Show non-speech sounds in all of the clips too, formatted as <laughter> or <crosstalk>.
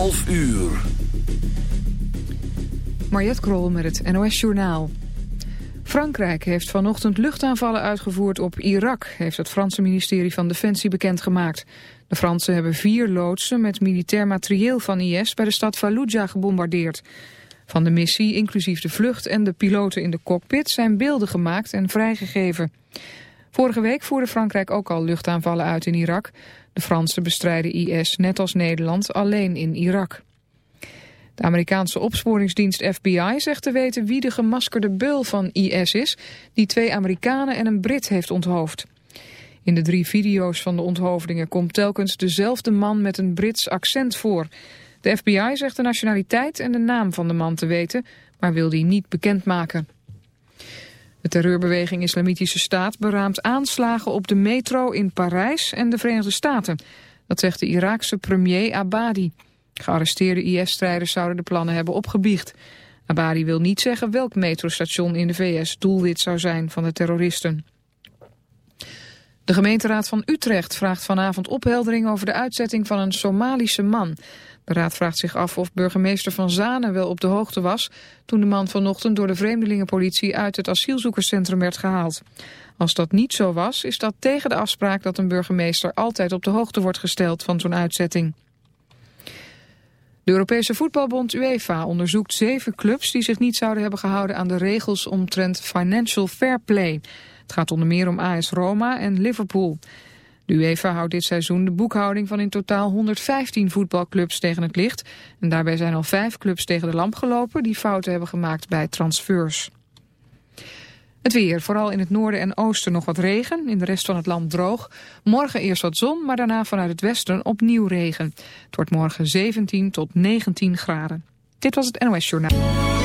11 uur. Krol met het NOS Journaal. Frankrijk heeft vanochtend luchtaanvallen uitgevoerd op Irak... heeft het Franse ministerie van Defensie bekendgemaakt. De Fransen hebben vier loodsen met militair materieel van IS... bij de stad Fallujah gebombardeerd. Van de missie, inclusief de vlucht en de piloten in de cockpit... zijn beelden gemaakt en vrijgegeven. Vorige week voerde Frankrijk ook al luchtaanvallen uit in Irak. De Fransen bestrijden IS net als Nederland alleen in Irak. De Amerikaanse opsporingsdienst FBI zegt te weten wie de gemaskerde beul van IS is... die twee Amerikanen en een Brit heeft onthoofd. In de drie video's van de onthoofdingen komt telkens dezelfde man met een Brits accent voor. De FBI zegt de nationaliteit en de naam van de man te weten, maar wil die niet bekendmaken. De terreurbeweging Islamitische Staat beraamt aanslagen op de metro in Parijs en de Verenigde Staten. Dat zegt de Iraakse premier Abadi. Gearresteerde IS-strijders zouden de plannen hebben opgebiecht. Abadi wil niet zeggen welk metrostation in de VS doelwit zou zijn van de terroristen. De gemeenteraad van Utrecht vraagt vanavond opheldering over de uitzetting van een Somalische man. De raad vraagt zich af of burgemeester Van Zanen wel op de hoogte was... toen de man vanochtend door de vreemdelingenpolitie uit het asielzoekerscentrum werd gehaald. Als dat niet zo was, is dat tegen de afspraak dat een burgemeester altijd op de hoogte wordt gesteld van zo'n uitzetting. De Europese voetbalbond UEFA onderzoekt zeven clubs die zich niet zouden hebben gehouden aan de regels omtrent financial fair play. Het gaat onder meer om AS Roma en Liverpool. De UEFA houdt dit seizoen de boekhouding van in totaal 115 voetbalclubs tegen het licht. En daarbij zijn al vijf clubs tegen de lamp gelopen die fouten hebben gemaakt bij transfers. Het weer, vooral in het noorden en oosten nog wat regen, in de rest van het land droog. Morgen eerst wat zon, maar daarna vanuit het westen opnieuw regen. Het wordt morgen 17 tot 19 graden. Dit was het NOS Journaal.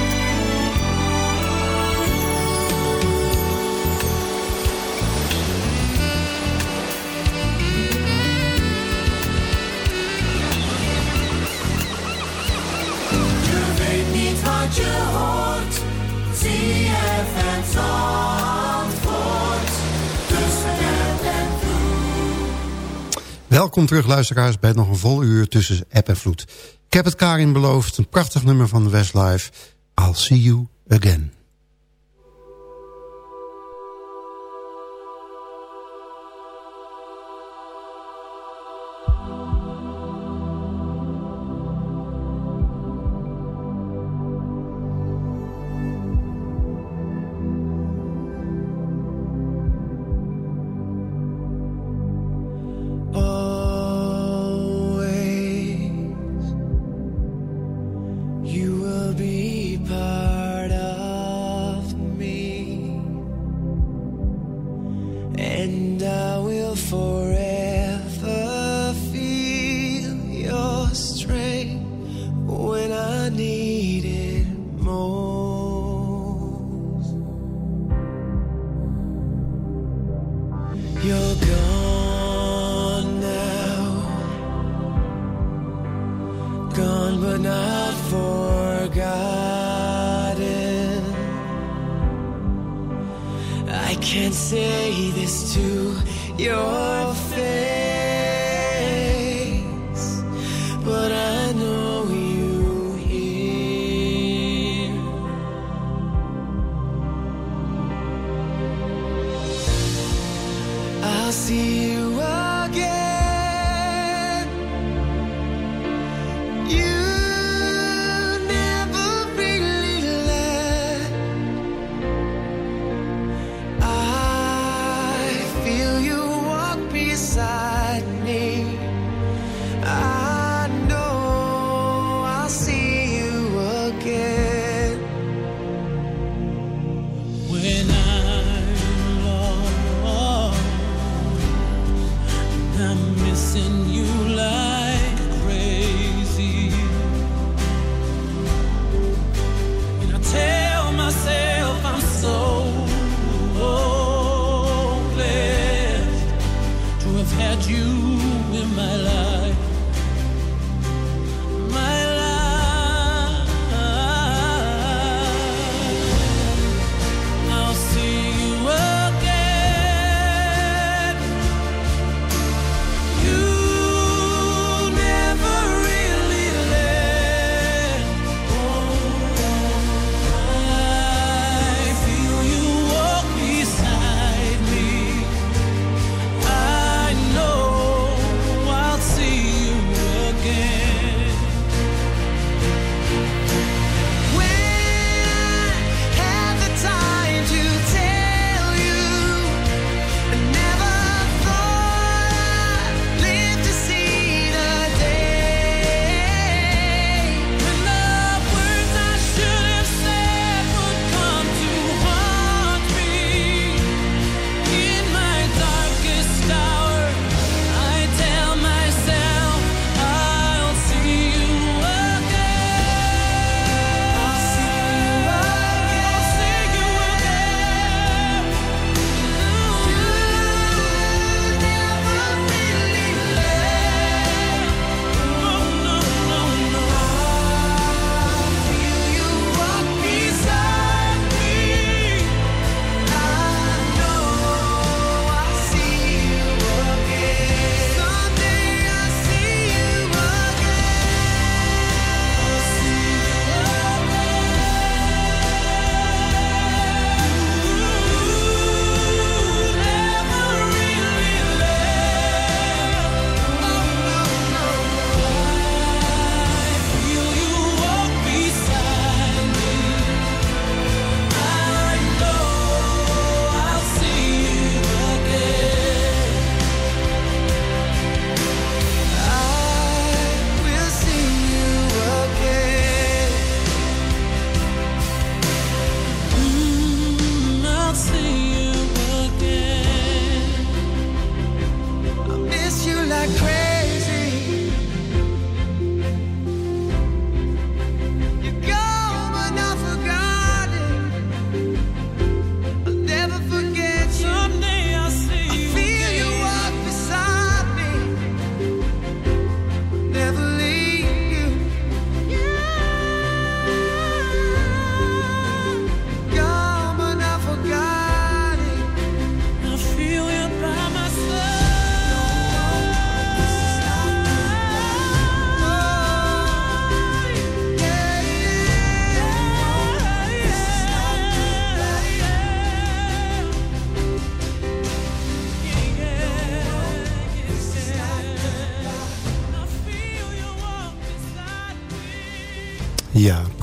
Welkom terug luisteraars bij nog een vol uur tussen app en vloed. Ik heb het Karin beloofd, een prachtig nummer van Westlife. I'll see you again.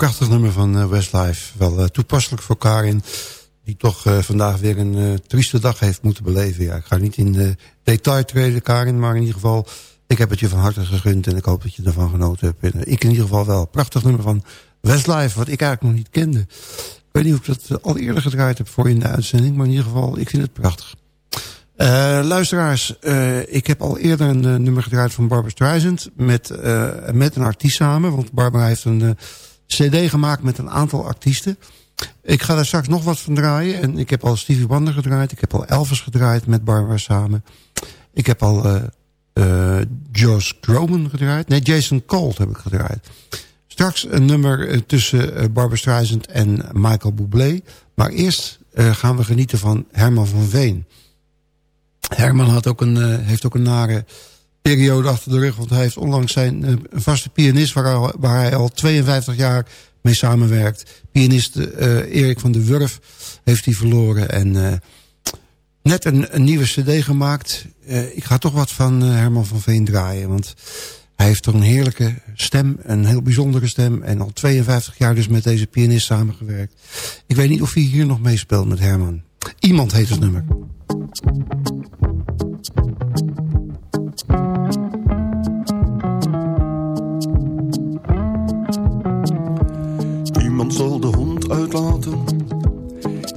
Prachtig nummer van uh, Westlife. Wel uh, toepasselijk voor Karin, die toch uh, vandaag weer een trieste dag heeft moeten beleven. Ja, ik ga niet in detail treden, Karin, maar in ieder geval... ik heb het je van harte gegund en ik hoop dat je ervan genoten hebt. Ik in ieder geval wel. Prachtig nummer van Westlife, wat ik eigenlijk nog niet kende. Ik weet niet of ik dat al eerder gedraaid heb voor in de uitzending... maar in ieder geval, ik vind het prachtig. Uh, luisteraars, uh, ik heb al eerder een nummer gedraaid van Barbara Streisand... Met, met een artiest samen, want Barbara heeft een cd gemaakt met een aantal artiesten. Ik ga daar straks nog wat van draaien. En ik heb al Stevie Wonder gedraaid, ik heb al Elvis gedraaid met Barbara samen. Ik heb al Josh Groman gedraaid. Nee, Jason Colt heb ik gedraaid. Straks een nummer tussen Barbara Streisand en Michael Bublé. Maar eerst gaan we genieten van Herman van Veen... Herman had ook een, uh, heeft ook een nare periode achter de rug. Want hij heeft onlangs zijn uh, vaste pianist... Waar, waar, hij al 52 jaar mee samenwerkt. Pianist uh, Erik van der Wurf heeft hij verloren. En net een, een, nieuwe cd gemaakt. ik ga toch wat van Herman van Veen draaien. Want hij heeft toch een heerlijke stem. Een heel bijzondere stem. En al 52 jaar dus met deze pianist samengewerkt. Ik weet niet of hij hier nog meespeelt met Herman. Iemand heet het nummer.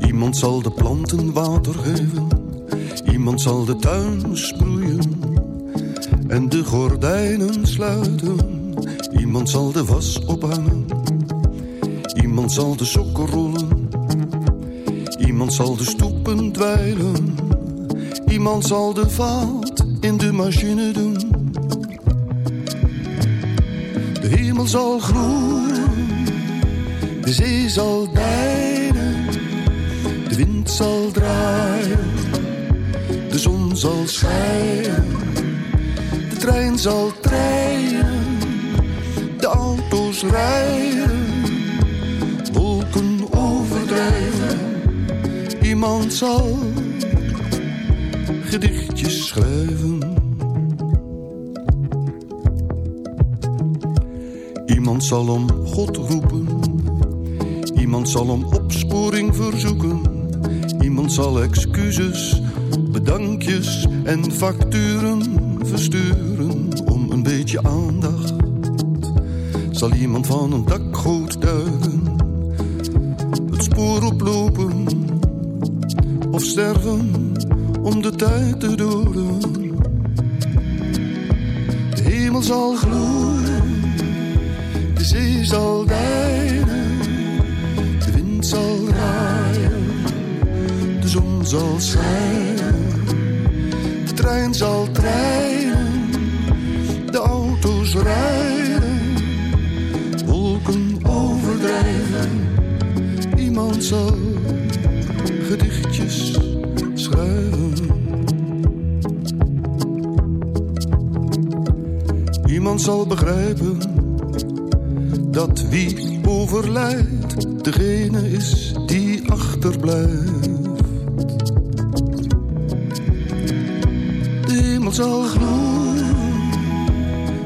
Iemand zal de planten water geven. Iemand zal de tuin sproeien. En de gordijnen sluiten. Iemand zal de was ophangen. Iemand zal de sokken rollen. Iemand zal de stoepen dweilen. Iemand zal de vaat in de machine doen. De hemel zal groeien, de zee zal deinen, de wind zal draaien, de zon zal schijnen, de trein zal treinen, de auto's rijden, wolken overdrijven. Iemand zal gedichtjes schrijven. Iemand zal om God roepen, zal om opsporing verzoeken. Iemand zal excuses, bedankjes en facturen versturen om een beetje aandacht. Zal iemand van een dakgoot duiken, het spoor oplopen of sterven om de tijd te doden. De hemel zal gloeien, de zee zal deinen, zal schijnen, de trein zal treinen, de auto's rijden, wolken overdrijven, iemand zal gedichtjes schrijven. Iemand zal begrijpen dat wie overlijdt degene is die achterblijft. Zal gloeien,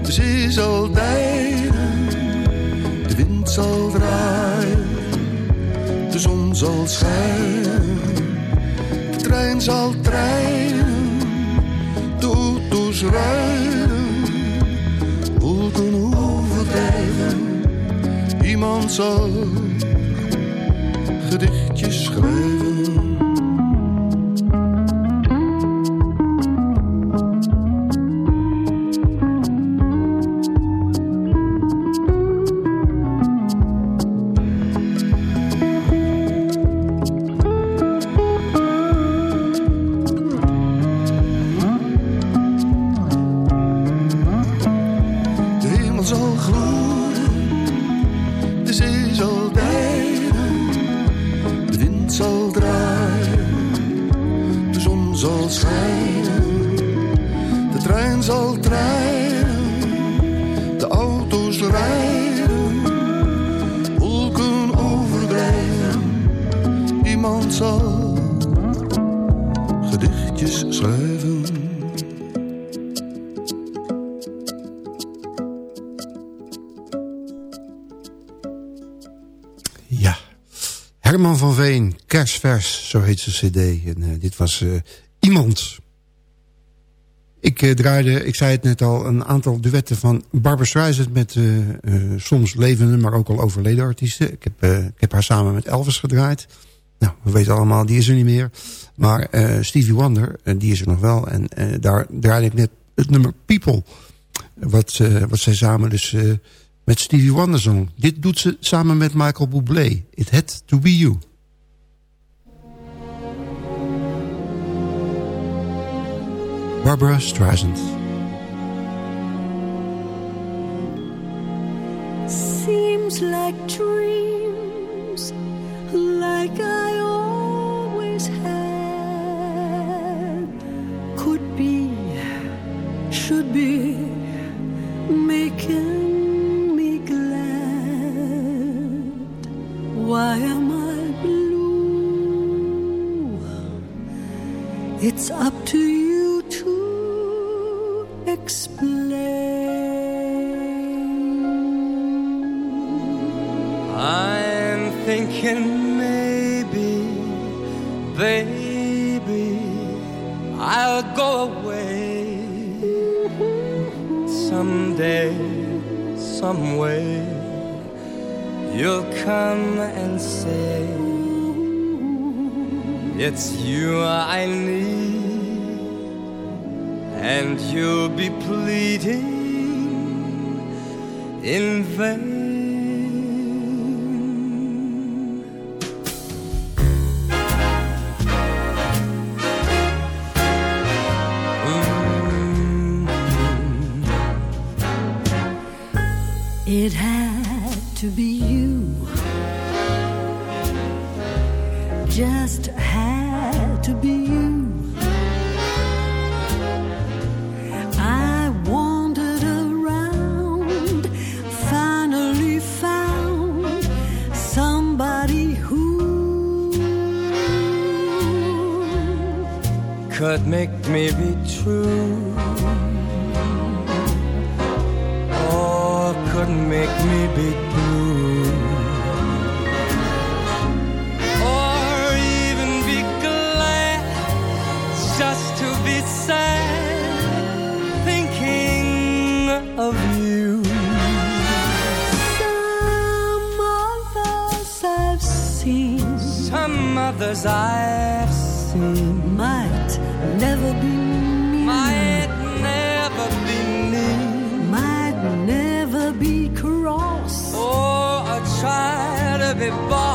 de zee zal deinen, de wind zal draaien, de zon zal schijnen, de trein zal treinen, de auto's rijden wolken overdrijven. Iemand zal gedichtjes schrijven. Kerstvers, zo heet zijn cd. En uh, dit was uh, Iemand. Ik uh, draaide, ik zei het net al, een aantal duetten van Barbara Streisand... met soms levende, maar ook al overleden artiesten. Ik heb, ik heb haar samen met Elvis gedraaid. Nou, we weten allemaal, die is er niet meer. Maar Stevie Wonder, die is er nog wel. En daar draaide ik net het nummer People... Wat, wat zij samen dus met Stevie Wonder zong. Dit doet ze samen met Michael Bublé. It had to be you. Barbara Streisand. Seems like dreams, like I always had. Could be, should be, making me glad. Why am I blue? It's up to you thinking maybe, baby, I'll go away someday, some way. You'll come and say It's you I need And you'll be pleading in vain that make me be true. Or could make me be blue. Or even be glad just to be sad thinking of you. Some others I've seen. Some others I've seen. everybody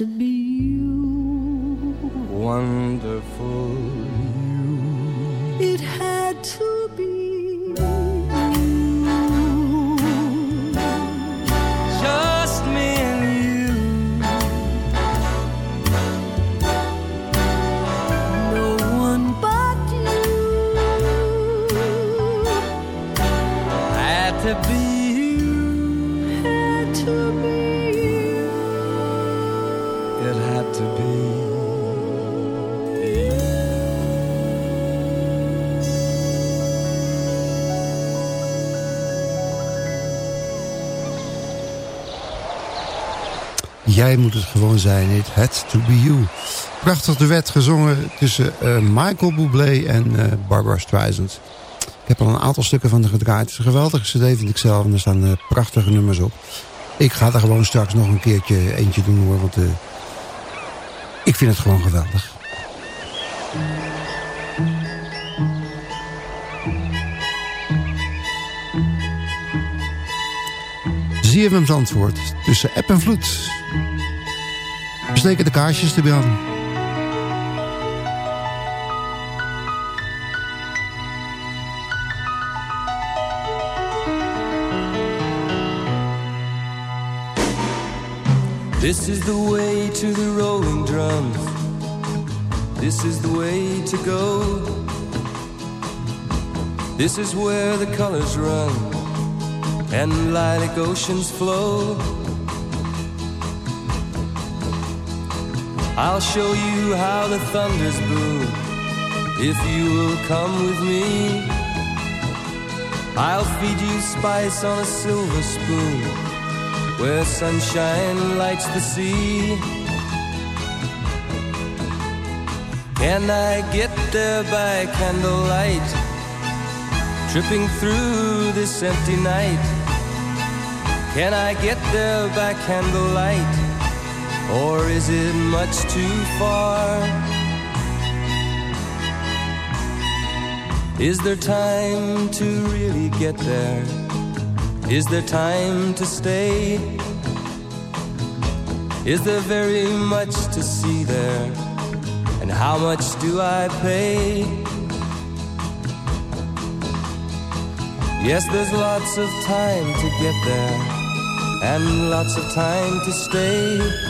to be you. Wonderful you. It had to Jij moet het gewoon zijn. It had to be you. Prachtig de wet gezongen tussen uh, Michael Bublé en uh, Barbara Streisand. Ik heb al een aantal stukken van de gedraaid. Het is een geweldige cd vind ik zelf. En er staan uh, prachtige nummers op. Ik ga er gewoon straks nog een keertje eentje doen hoor. Want ik vind het gewoon geweldig. ZFM's antwoord tussen app en vloed. Steken de kaarsjes. This is the way to the rolling drums. This is the way to go. This is where the colors run and lilac oceans flow. I'll show you how the thunders boom if you will come with me. I'll feed you spice on a silver spoon where sunshine lights the sea. Can I get there by candlelight, tripping through this empty night? Can I get there by candlelight, or is it much too far? Is there time to really get there? Is there time to stay? Is there very much to see there? And how much do I pay? Yes, there's lots of time to get there, and lots of time to stay.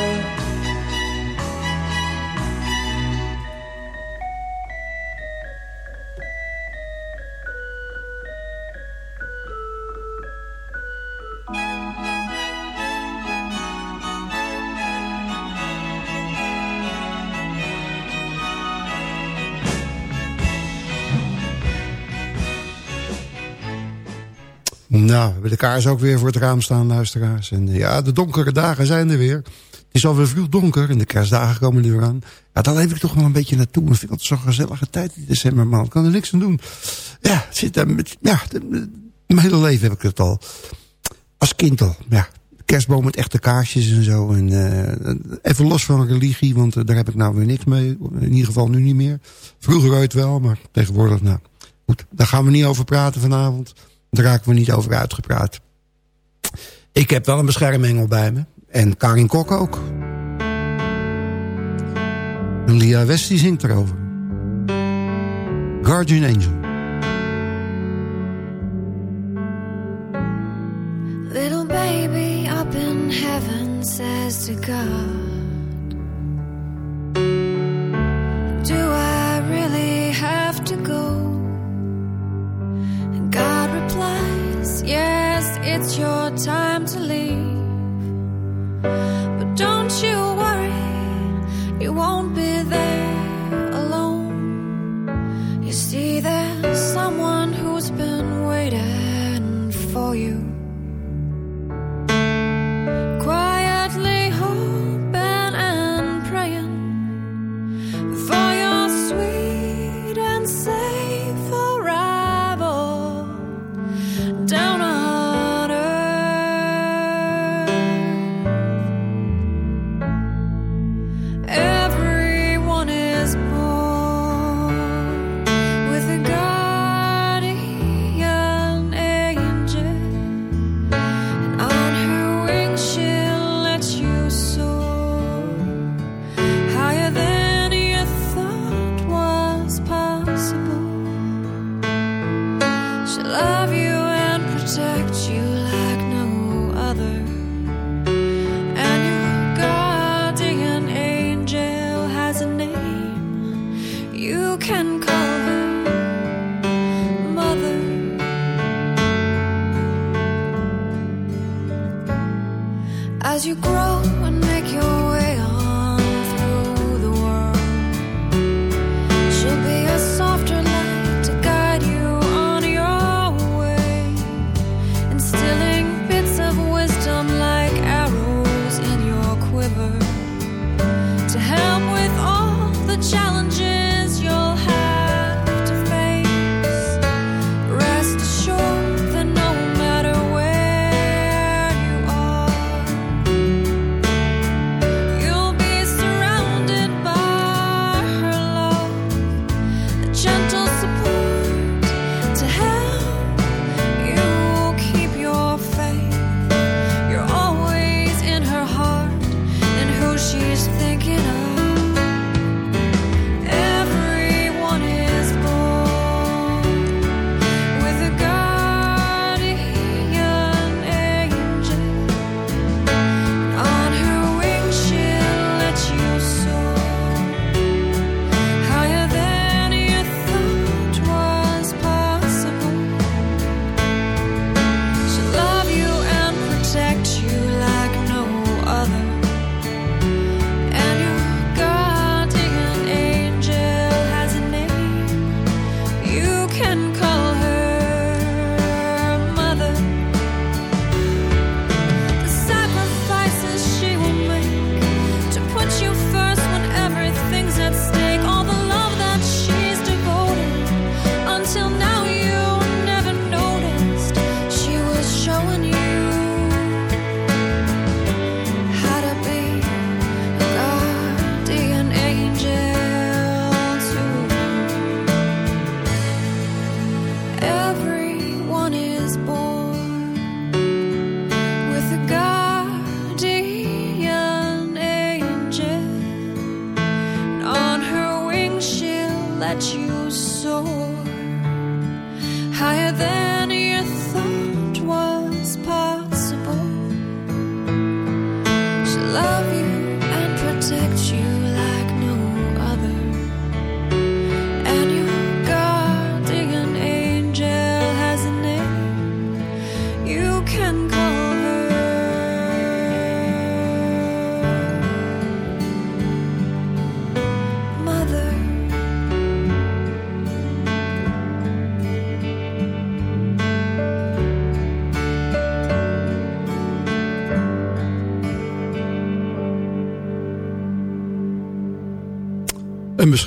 Nou, we hebben de kaars ook weer voor het raam staan, luisteraars. En ja, de donkere dagen zijn er weer. Het is alweer vroeg donker en de kerstdagen komen nu aan. Ja, daar leef ik toch wel een beetje naartoe. Ik vind het zo'n gezellige tijd in december, man. Ik kan er niks aan doen. Ja, zit daar met, ja, mijn hele leven heb ik het al. Als kind al, ja. Kerstboom met echte kaarsjes en zo. En, uh, even los van religie, want uh, daar heb ik nou weer niks mee. In ieder geval nu niet meer. Vroeger ooit wel, maar tegenwoordig, nou. Goed, daar gaan we niet over praten vanavond. Daar raken we niet over uitgepraat. Ik heb wel een beschermengel bij me. En Karin Kok ook. En Lia West die zingt erover. Guardian Angel. Little baby up in heaven says to God it's your time to leave. But don't you worry, you won't be there alone. You see, there's someone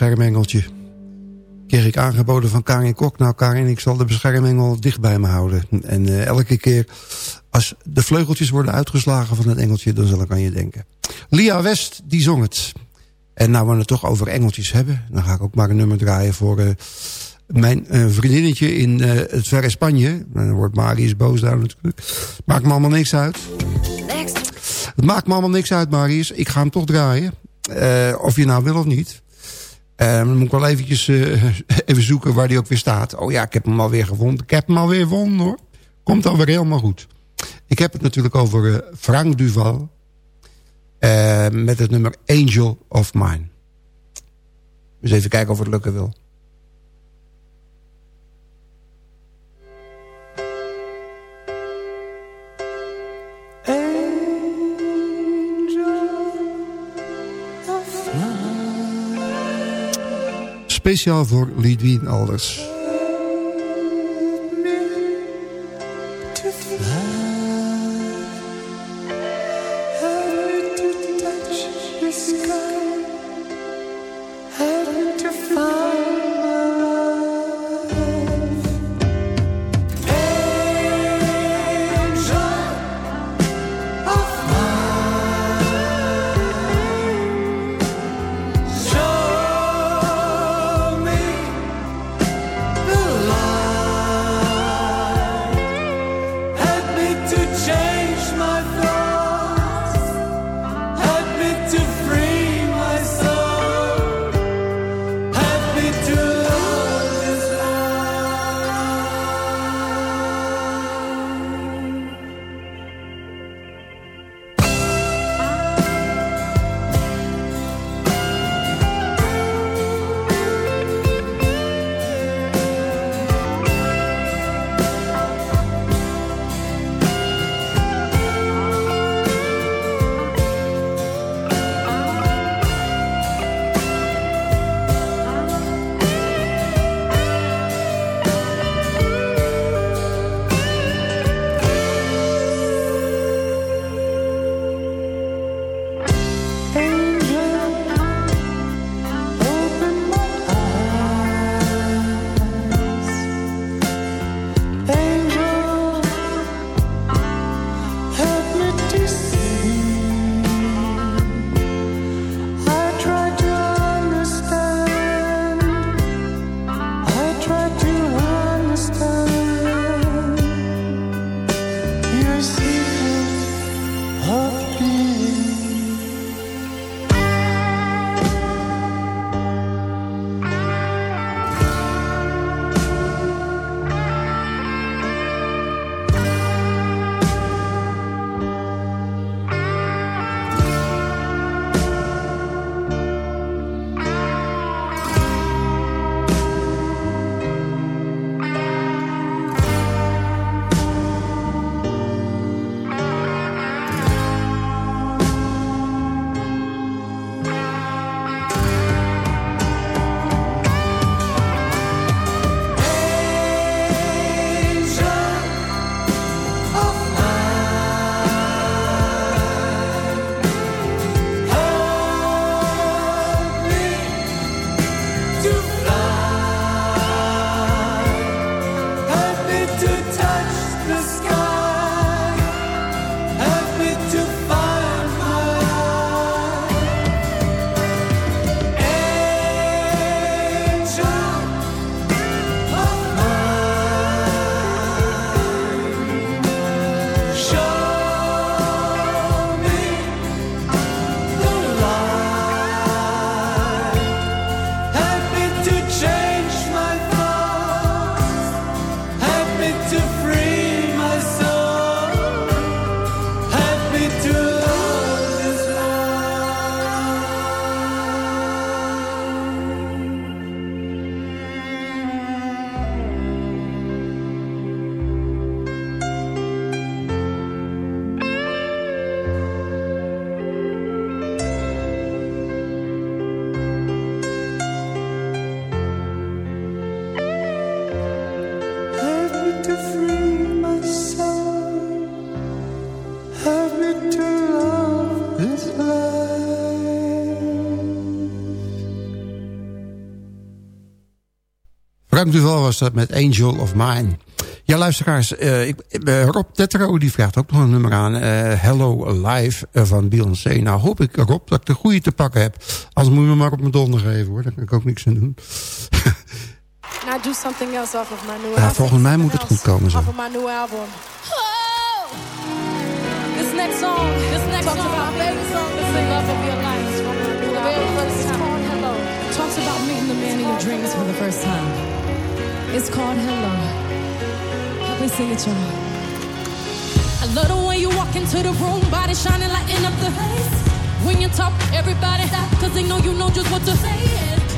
beschermengeltje. Kreeg ik aangeboden van Karin Kok. Nou Karin, ik zal de beschermengel dicht bij me houden. En eh, elke keer als de vleugeltjes worden uitgeslagen van het engeltje... dan zal ik aan je denken. Lia West, die zong het. En nou we het toch over engeltjes hebben... dan ga ik ook maar een nummer draaien voor eh, mijn eh, vriendinnetje in het verre Spanje. Dan wordt Marius boos daar natuurlijk. Maakt me allemaal niks uit. Het maakt me allemaal niks uit, Marius. Ik ga hem toch draaien. Of je nou wil of niet. Eh, dan moet ik wel eventjes eh, <laughs> even zoeken waar die ook weer staat. Oh ja, ik heb hem alweer gevonden. Ik heb hem alweer gevonden hoor. Komt alweer helemaal goed. Ik heb het natuurlijk over eh, Frank Duval. eh, met het nummer Angel of Mine. Dus even kijken of het lukken wil. Speciaal voor Lidwien Alders. Dank u wel was dat met Angel of Mine. Ja, luisteraars, uh, ik, uh, Rob Tetro die vraagt ook nog een nummer aan. Uh, Hello Live van Beyoncé. Nou hoop ik, Rob, dat ik de goede te pakken heb. Anders moet je me maar op mijn donder geven, hoor. Daar kan ik ook niks aan doen. Now do something else off of my new ja, album. volgens mij moet het goed komen zo. Off of my new album. This next song, this next talks song, about favorite song to sing of your life. From my new album. It's called Hello. Talks about meeting the man of your dreams for the first time. It's called Hello. Help me sing it, y'all. I love the way you walk into the room, body shining, lighting up the place. When you talk, everybody stop, cause they know you know just what to say.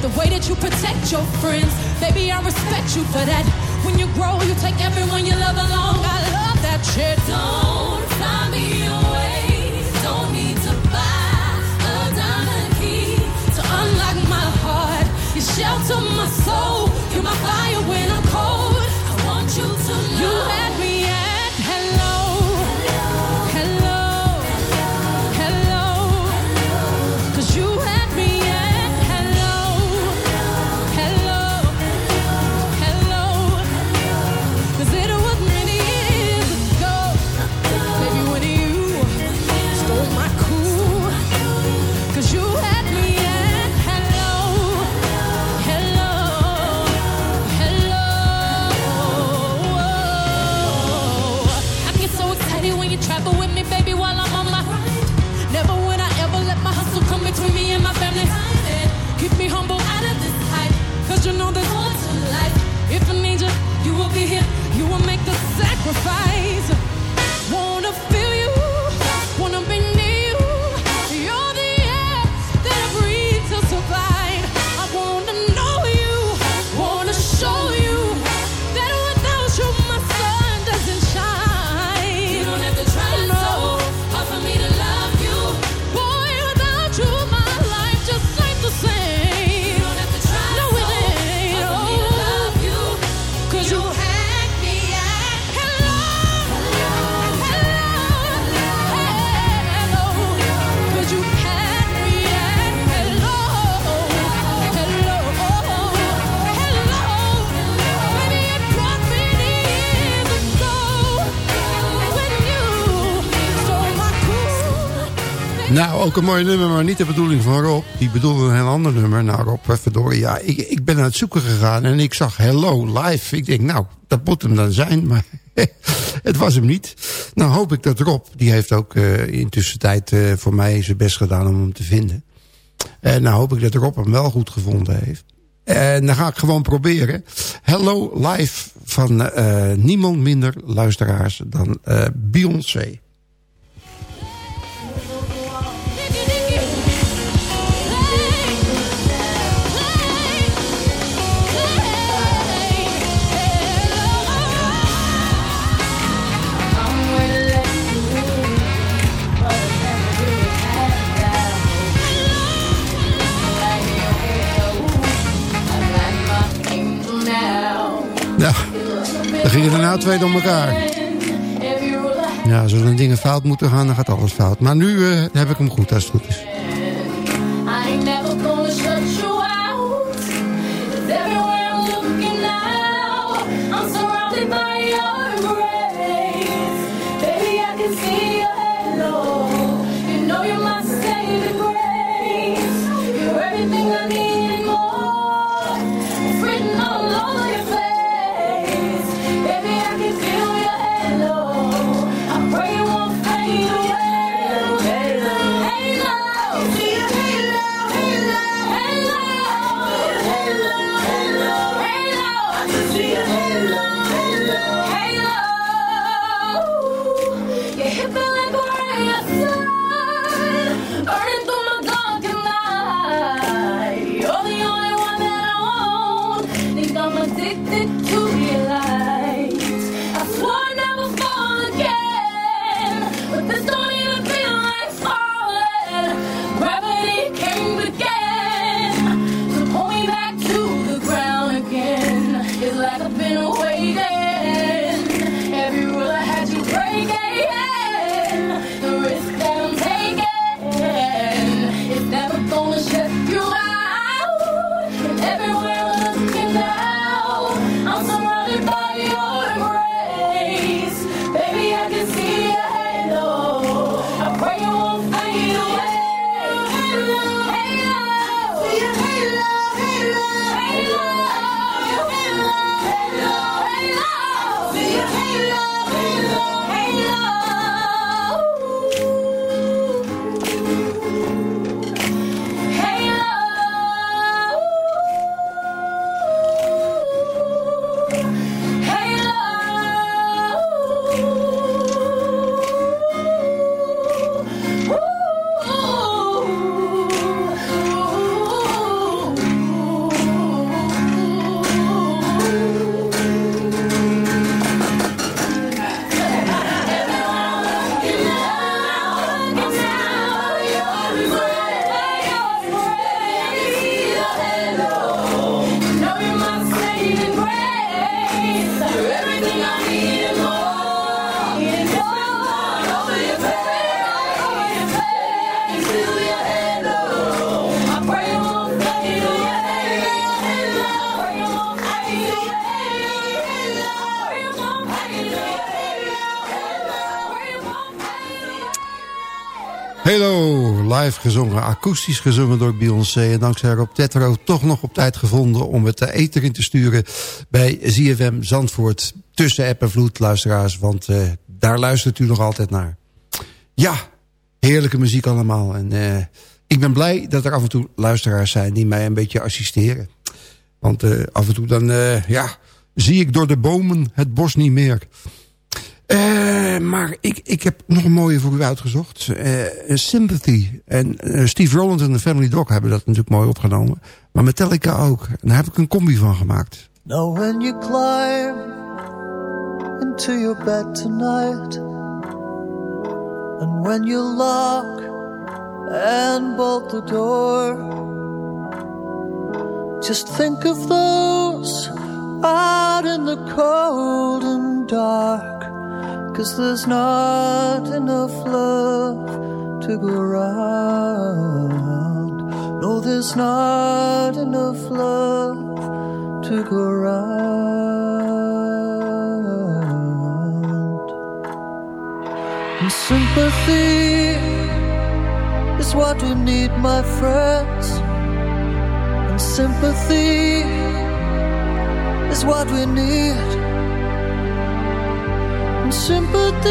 The way that you protect your friends, baby, I respect you for that. When you grow, you take everyone you love along. I love that shit. Don't fly me away. Don't need to buy a diamond key to unlock my heart. You shelter my soul. You're my fire when I'm Nou, ook een mooi nummer, maar niet de bedoeling van Rob. Die bedoelde een heel ander nummer. Nou Rob, verdorie, ja, ik, ik ben aan het zoeken gegaan en ik zag Hello live. Ik denk, nou, dat moet hem dan zijn, maar <laughs> het was hem niet. Nou hoop ik dat Rob, die heeft ook uh, intussen tijd uh, voor mij zijn best gedaan om hem te vinden. En nou hoop ik dat Rob hem wel goed gevonden heeft. En dan ga ik gewoon proberen. Hello live van niemand minder luisteraars dan Beyoncé. Dan gingen er nou twee door elkaar. Ja, dan dingen fout moeten gaan, dan gaat alles fout. Maar nu uh, heb ik hem goed, als het goed is. Hello, live gezongen, akoestisch gezongen door Beyoncé. En dankzij Rob Tetro toch nog op tijd gevonden om het de eter in te sturen bij ZFM Zandvoort. Tussen app en vloed, luisteraars, want uh, daar luistert u nog altijd naar. Ja, heerlijke muziek allemaal. En uh, ik ben blij dat er af en toe luisteraars zijn die mij een beetje assisteren. Want af en toe dan, ja, zie ik door de bomen het bos niet meer. Uh, maar ik, ik heb nog een mooie voor u uitgezocht. Uh, Sympathy. En uh, Steve Rowland en de Family Dog hebben dat natuurlijk mooi opgenomen. Maar Metallica ook. En daar heb ik een combi van gemaakt. Now when you climb into your bed tonight And when you lock and bolt the door Just think of those out in the cold and dark Cause there's not enough love to go around. No, there's not enough love to go around. And sympathy is what we need, my friends. And sympathy is what we need sympathy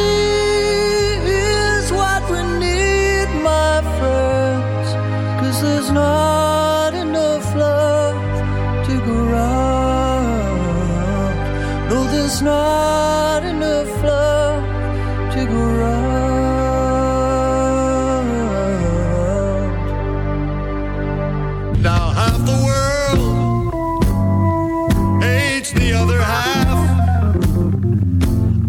is what we need, my friends. Cause there's not enough love to go. No, there's not enough love to go. Now half the world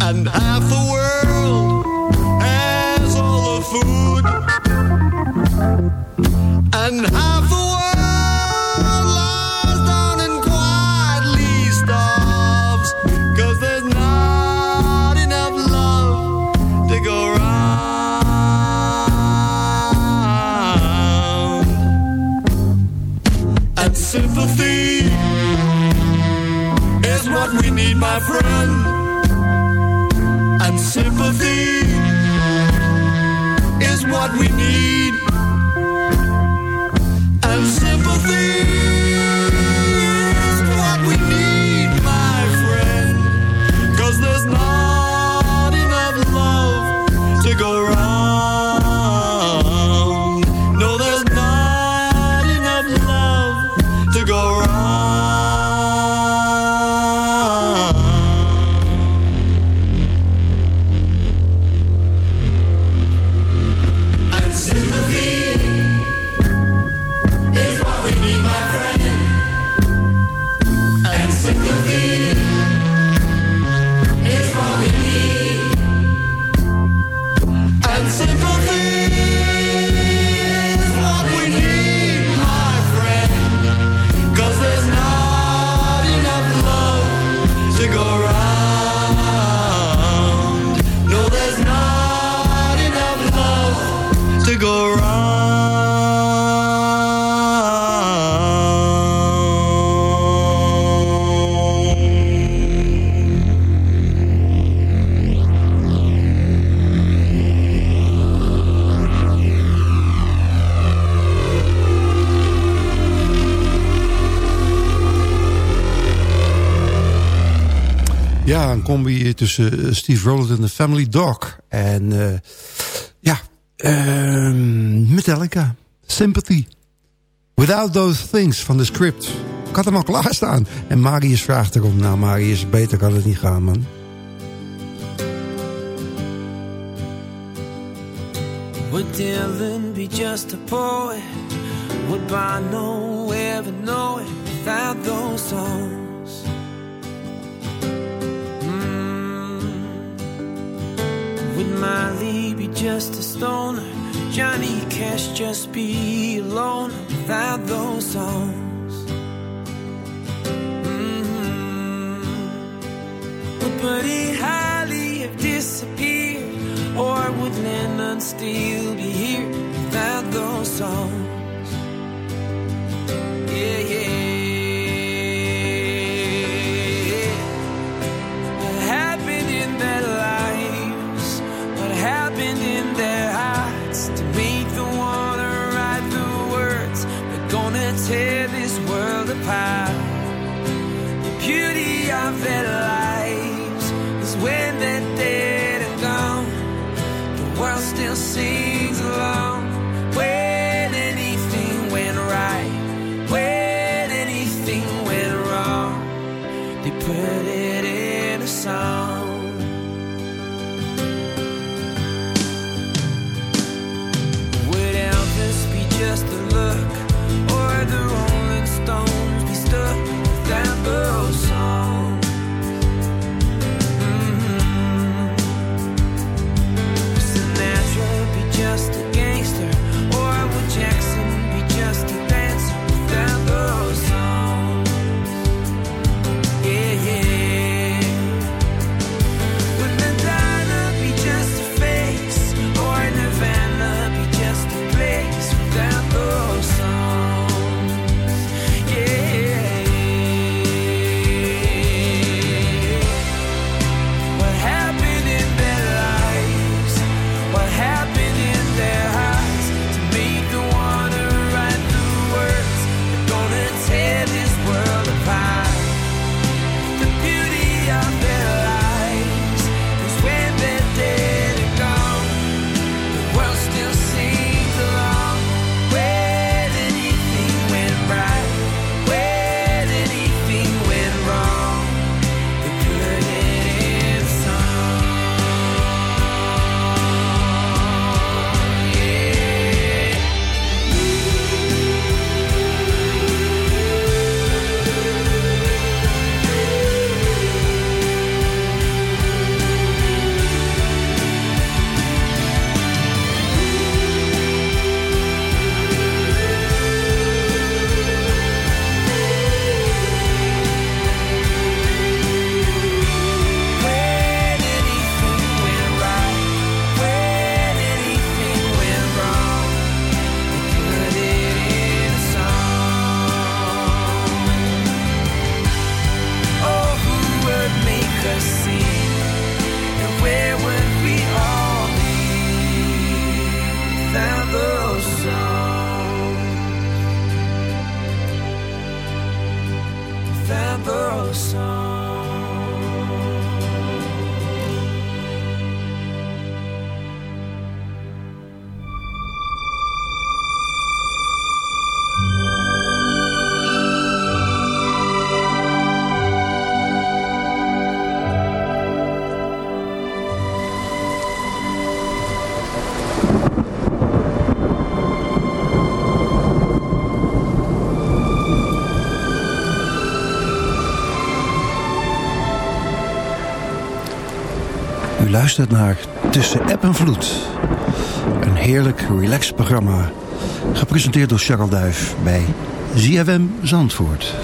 and half the world has all the food, and half and sympathy is what we need. Een combi tussen eh, Steve Rowland en de Family Dog. En uh, ja, uh, Metallica, Sympathy. Without Those Things van de script. Ik had hem al klaarstaan. En Marius vraagt erom. Nou Marius, beter kan het niet gaan man. Would Dylan be just a poet? Would Bono ever know it without those songs? Would Miley be just a stoner? Johnny Cash just be alone without those songs? Mm. Would Buddy Holly have disappeared? Or would Lennon still be here without those songs? Yeah, yeah. The beauty of their lives is when they're dead and gone. The world still sees. luistert naar Tussen App en Vloed. Een heerlijk, relaxed programma. Gepresenteerd door Charles Duif bij ZFM Zandvoort.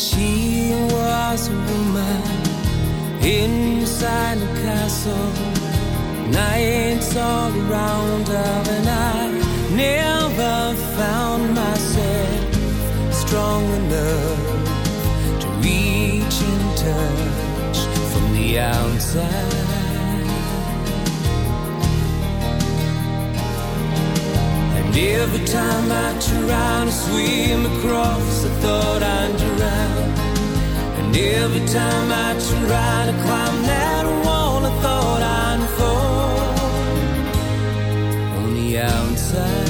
She was a woman inside a castle. Nights all around her, and I never found myself strong enough to reach and touch from the outside. And every time I try to swim across thought I'd drown. And every time I try to climb that wall, I thought I'd fall on the outside.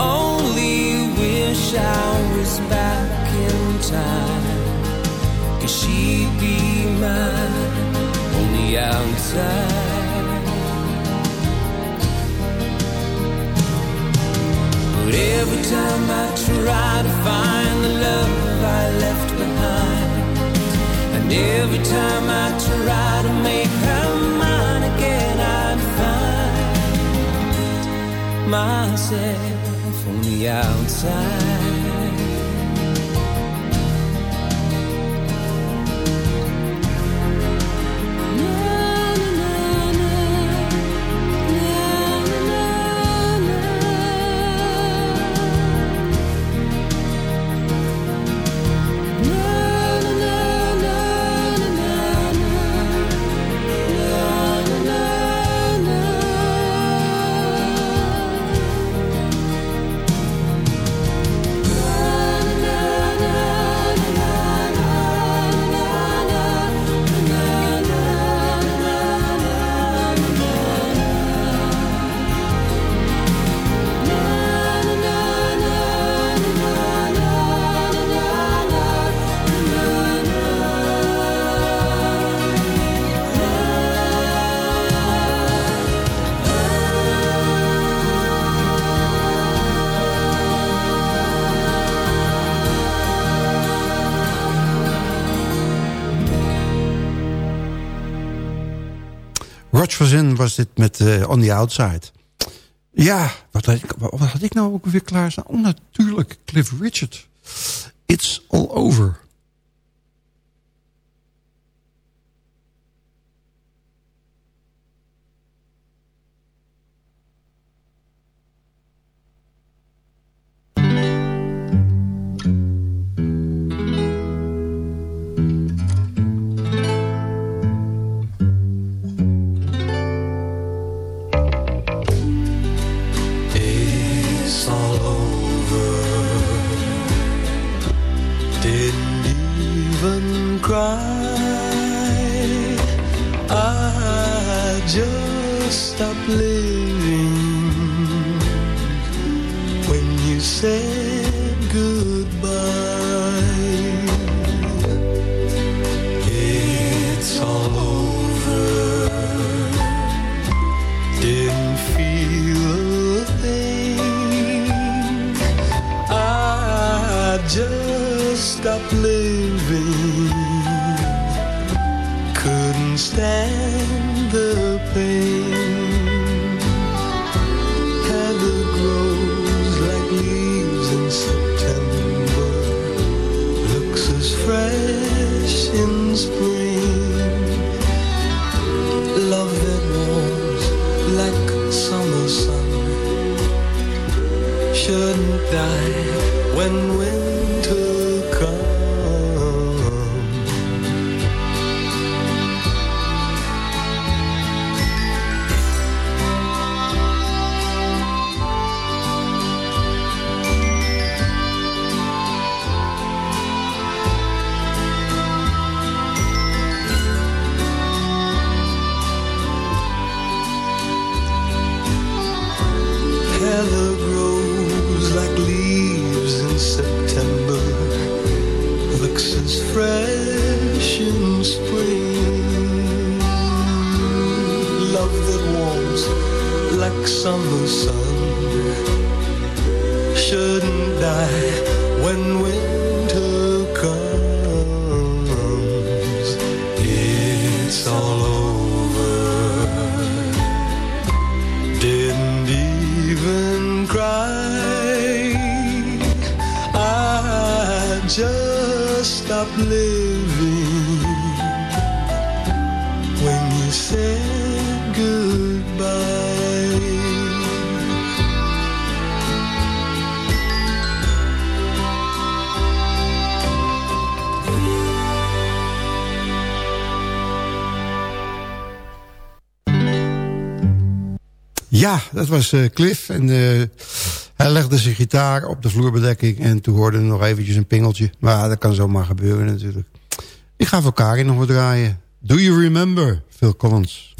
only wish I was back in time, cause she'd be mine on the outside. But every time I try to find the love I left behind, and every time I try to make her mine again, I'd find myself outside. Met eh, On The Outside. Ja, wat had, ik, wat had ik nou ook weer klaarstaan? Oh, natuurlijk, Cliff Richard. It's all over. Stopped living dat was uh, Cliff. En uh, hij legde zijn gitaar op de vloerbedekking. En toen hoorde hij nog eventjes een pingeltje. Maar dat kan zomaar gebeuren natuurlijk. Ik ga voor Karin nog wat draaien. Do you remember? Phil Collins.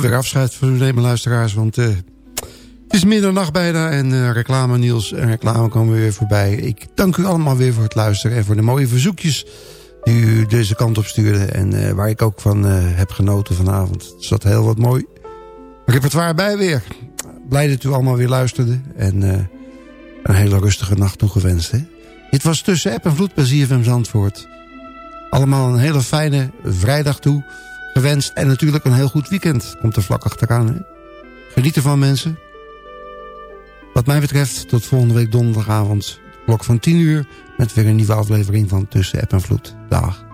Weer afscheid van u nemen, luisteraars. Want uh, het is middernacht bijna en uh, reclame Niels en reclame komen weer voorbij. Ik dank u allemaal weer voor het luisteren en voor de mooie verzoekjes... die u deze kant op stuurde. En eh, waar ik ook van eh, heb genoten vanavond. Er zat heel wat mooi repertoire bij weer. Blij dat u allemaal weer luisterde. En eh, een hele rustige nacht toegewenst. Hè? Dit was tussen app en vloed bij ZFM Zandvoort. Allemaal een hele fijne vrijdag toe gewenst. En natuurlijk een heel goed weekend. Komt er vlak achteraan. Hè? Geniet ervan mensen. Wat mij betreft tot volgende week donderdagavond. Klok van 10 uur. Met weer een nieuwe aflevering van Tussen App en Vloed. Dag.